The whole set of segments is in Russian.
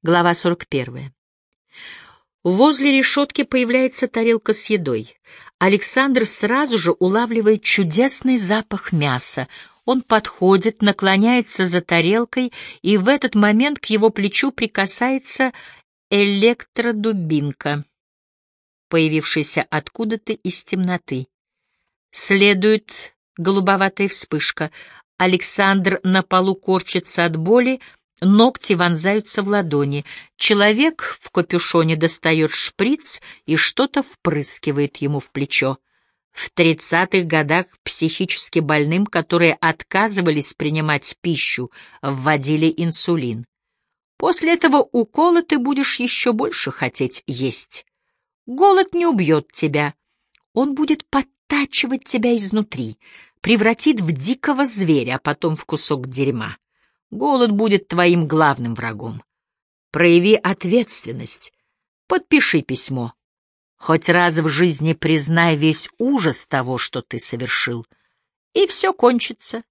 Глава 41. Возле решетки появляется тарелка с едой. Александр сразу же улавливает чудесный запах мяса. Он подходит, наклоняется за тарелкой, и в этот момент к его плечу прикасается электродубинка, появившаяся откуда-то из темноты. Следует голубоватая вспышка. Александр на полу корчится от боли, Ногти вонзаются в ладони. Человек в капюшоне достает шприц и что-то впрыскивает ему в плечо. В тридцатых годах психически больным, которые отказывались принимать пищу, вводили инсулин. После этого укола ты будешь еще больше хотеть есть. Голод не убьет тебя. Он будет подтачивать тебя изнутри, превратит в дикого зверя, а потом в кусок дерьма. Голод будет твоим главным врагом. Прояви ответственность. Подпиши письмо. Хоть раз в жизни признай весь ужас того, что ты совершил. И все кончится.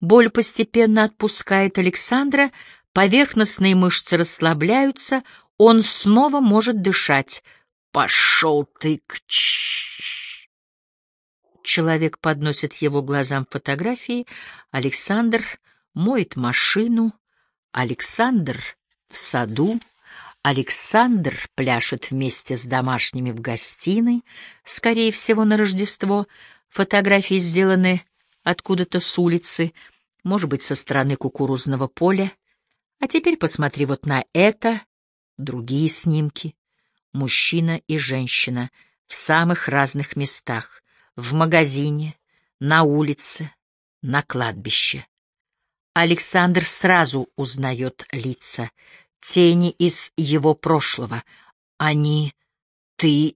Боль постепенно отпускает Александра, поверхностные мышцы расслабляются, он снова может дышать. Пошел ты к ч... Человек подносит его глазам фотографии. Александр моет машину, Александр в саду, Александр пляшет вместе с домашними в гостиной, скорее всего, на Рождество. Фотографии сделаны откуда-то с улицы, может быть, со стороны кукурузного поля. А теперь посмотри вот на это, другие снимки. Мужчина и женщина в самых разных местах, в магазине, на улице, на кладбище. Александр сразу узнает лица, тени из его прошлого. Они, ты,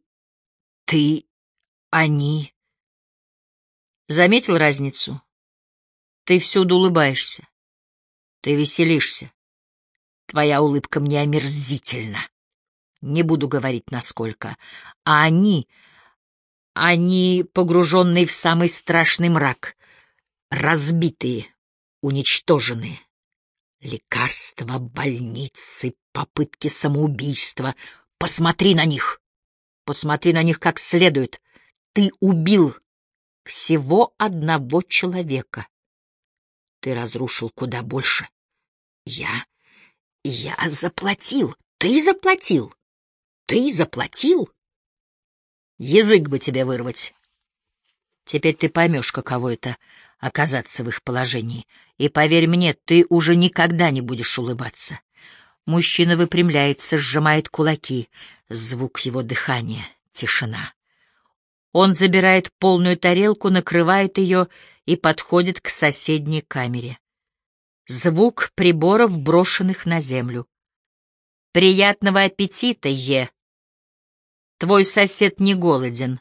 ты, они. Заметил разницу? Ты всюду улыбаешься. Ты веселишься. Твоя улыбка мне омерзительна. Не буду говорить, насколько. А они, они погруженные в самый страшный мрак, разбитые, уничтожены. Лекарства, больницы, попытки самоубийства. Посмотри на них. Посмотри на них как следует. Ты убил всего одного человека. Ты разрушил куда больше. Я... я заплатил. Ты заплатил. Ты заплатил. Язык бы тебе вырвать. Теперь ты поймешь, каково это оказаться в их положении. И поверь мне, ты уже никогда не будешь улыбаться. Мужчина выпрямляется, сжимает кулаки. Звук его дыхания, тишина. Он забирает полную тарелку, накрывает ее и подходит к соседней камере. Звук приборов, брошенных на землю. «Приятного аппетита, Е!» «Твой сосед не голоден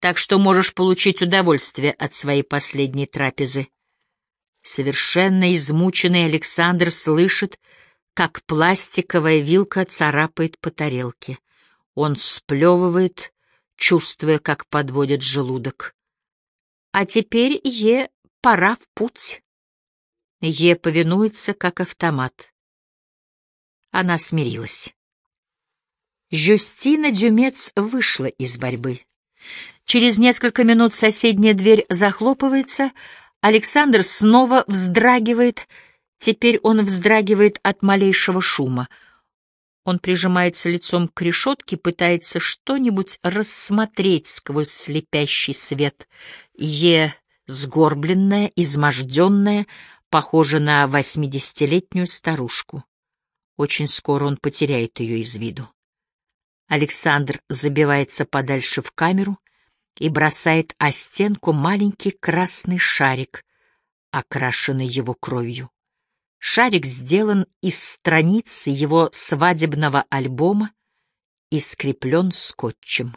так что можешь получить удовольствие от своей последней трапезы. Совершенно измученный Александр слышит, как пластиковая вилка царапает по тарелке. Он сплевывает, чувствуя, как подводит желудок. А теперь Е пора в путь. Е повинуется, как автомат. Она смирилась. Жюстина Дюмец вышла из борьбы. Через несколько минут соседняя дверь захлопывается, Александр снова вздрагивает, теперь он вздрагивает от малейшего шума. Он прижимается лицом к решетке, пытается что-нибудь рассмотреть сквозь слепящий свет. Е, сгорбленная, изможденная, похожа на восьмидесятилетнюю старушку. Очень скоро он потеряет ее из виду. Александр забивается подальше в камеру — и бросает о стенку маленький красный шарик, окрашенный его кровью. Шарик сделан из страницы его свадебного альбома и скреплен скотчем.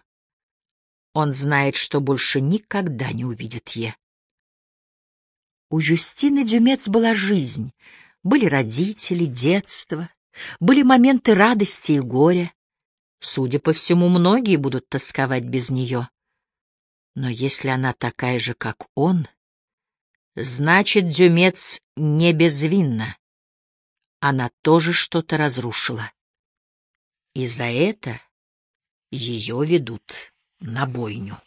Он знает, что больше никогда не увидит Е. У Жюстины Дюмец была жизнь, были родители, детство, были моменты радости и горя. Судя по всему, многие будут тосковать без нее. Но если она такая же, как он, значит, Дюмец не безвинна. она тоже что-то разрушила. И за это ее ведут на бойню.